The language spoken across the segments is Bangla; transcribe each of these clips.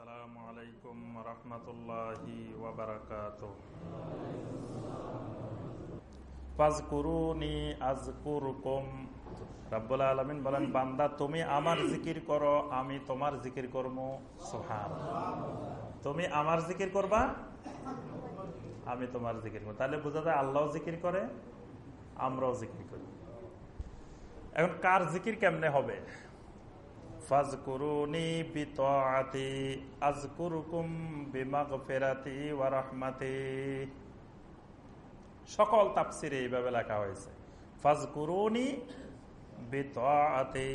আসসালামু আলাইকুম রহমতুল্লাহি জিকির তুমি আমার জিকির করবা? আমি তোমার জিকির তাহলে বোঝা যায় আল্লাহ জিকির করে, আমরাও জিকির করি। এখন কার জিকির কেমনে হবে? সকল তাফসিরে এইভাবে লেখা হয়েছে, ফাজকুরুনি বিতাআতি।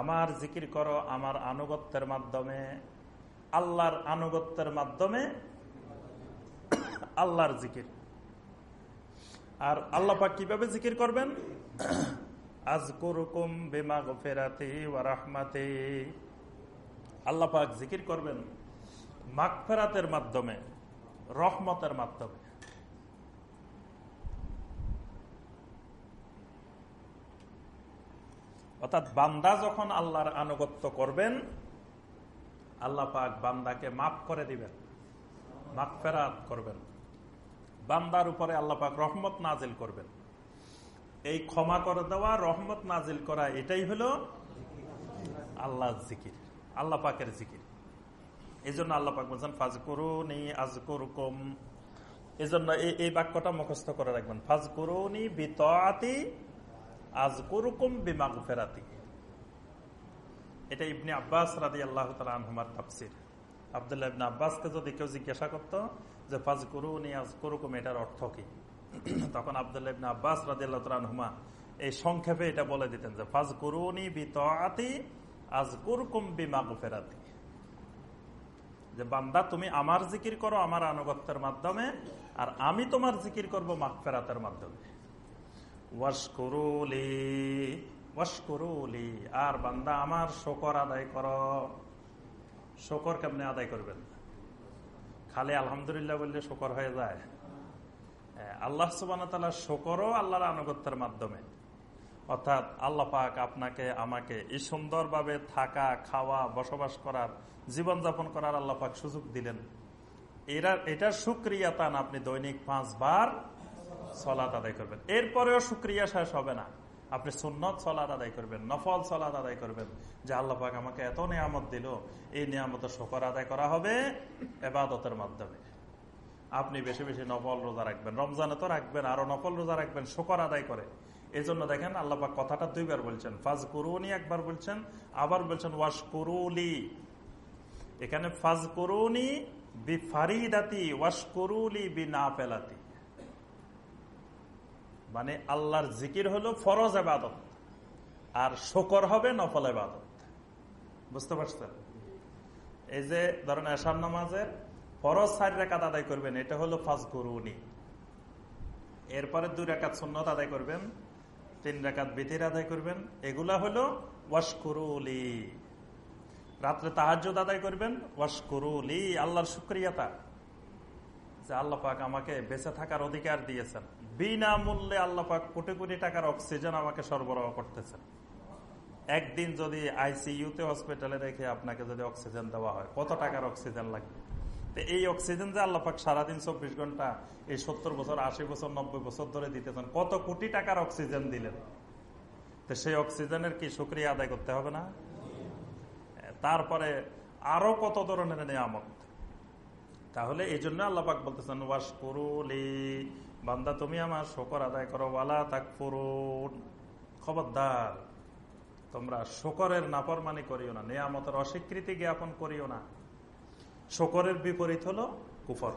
আমার জিকির করো আমার আনুগত্যের মাধ্যমে, আল্লাহর আনুগত্যের মাধ্যমে আল্লাহর জিকির। আর আল্লাহ পাক কীভাবে জিকির করবেন? আজকুরুকুম জিকির করবেন মাগফেরাতের মাধ্যমে, রহমতের মাধ্যমে। অর্থাৎ বান্দা যখন আল্লাহর আনুগত্য করবেন, আল্লাহ পাক বান্দাকে মাফ করে দিবেন, মাগফেরাত করবেন। বান্দার উপরে আল্লাহ পাক রহমত নাজিল করবেন। এই ক্ষমা করে দেওয়া, রহমত নাজিল করা, এটাই হলো আল্লাহ জিকির, আল্লাহ পাকের জিকির। এই জন্য আল্লাহ পাক বলছেন ফাজ করুনি আজ করুকম এই জন্য এই বাক্যটা মুখস্থ করে রাখবেন। ফাজ করুনি বিতি আজ করুকুম বিমাগ ফেরাতি এটা ইবনে আব্বাস রাদি আল্লাহ তালুমার তাফসির। আবদুল্লাহ ইবনে আব্বাসকে যদি কেউ জিজ্ঞাসা করতো যে ফাজ করুনি আজ করুকুম এটার অর্থ কি? তখন আবদুল্লাহ ইবনে আব্বাস রাজিয়াল্লাহুমা এই সংক্ষেপে এটা বলে দিতেন যে ফাজ করুনি বিতি আজ কুরকুম বিমা ফেরাতি যে, বান্দা, তুমি আমার জিকির করো আমার আনুগত্যের মাধ্যমে আর আমি তোমার জিকির করব মাগফেরাতের মাধ্যমে। ওয়াশকুরুলি ওয়াশকুরুলি আর বান্দা, আমার শকর আদায় করো। শকর কেমনে আদায় করবেন? খালি আলহামদুলিল্লাহ বললে শকর হয়ে যায়। আল্লাহ সুবান শকরও আল্লাহর আনুগত্যের মাধ্যমে। অর্থাৎ আল্লাহ পাক আপনাকে, আমাকে এই সুন্দরভাবে থাকা, খাওয়া, বসবাস করার, জীবনযাপন করার আল্লাহ পাক সুযোগ দিলেন। এরা, এটা সুক্রিয়া তান আপনি দৈনিক পাঁচবার সলাদ আদায় করবেন। এরপরেও সুক্রিয়া শেষ হবে না। আপনি সুন্নত সলাদ আদায় করবেন, নফল সলাদ আদায় করবেন, যে আল্লাহ পাক আমাকে এত নিয়ামত দিল। এই নিয়ামতের শকর আদায় করা হবে এবাদতের মাধ্যমে। আপনি বেশি বেশি নফল রোজা রাখবেন। রমজানে তো রাখবেন, আরও নফল রোজা রাখবেন, শকর আদায় করে। এই জন্য দেখেন আল্লাপাক কথাটা দুইবার বলছেন ফাজ করুনি একবার বলছেন, আবার বলছেন ওয়াশ করুলি এখানে ফাজ করুনি বি ফারিদাতি ওয়াশ করুলি বি না পেলাতি মানে আল্লাহর জিকির হলো ফরজ আবাদত আর শোকর হবে নফল আবাদত বুঝতে পারছেন? এই যে ধরেন এসার নামাজের ফরজ সাইড রেখাত আদায় করবেন, এটা হলো ফাজ গরুনি। এরপরে দুই রেখাত সুন্নত আদায় করবেন, তিন রেখাত বিতির আদায় করবেন, এগুলা হলো ওয়াশকুরুলি। রাত্রে তাহাজ আদায় করবেন, ওয়াশকুরুলি, আল্লাহর শুক্রিয়াতা যে আল্লাহ পাক আমাকে বেঁচে থাকার অধিকার দিয়েছেন। বিনামূল্যে আল্লাহ পাক কোটি কোটি টাকার অক্সিজেন আমাকে সরবরাহ করতেছেন। একদিন যদি আইসিইউতে হসপিটালে রেখে আপনাকে যদি অক্সিজেন দেওয়া হয়, কত টাকার অক্সিজেন লাগবে? এই অক্সিজেন যে আল্লাপাক সারাদিন চব্বিশ ঘণ্টা এই সত্তর বছর, আশি বছর, নব্বই বছর ধরে দিতেছেন, কত কোটি টাকার অক্সিজেন দিলেন? তো সেই অক্সিজেনের কি সুক্রিয়া আদায় করতে হবে না? তারপরে আরও কত ধরনের নিয়ামত? তাহলে এই জন্য আল্লাপাক বলতেছেন ওয়াস করুলি বান্দা, তুমি আমার শকর আদায় করো, ওয়ালা তাক ফুরুন খবরদার, তোমরা শকরের নাপরমানি করিও না, নিয়ামতের অস্বীকৃতি জ্ঞাপন করিও না। শকরের বিপরীত হলো কুফর।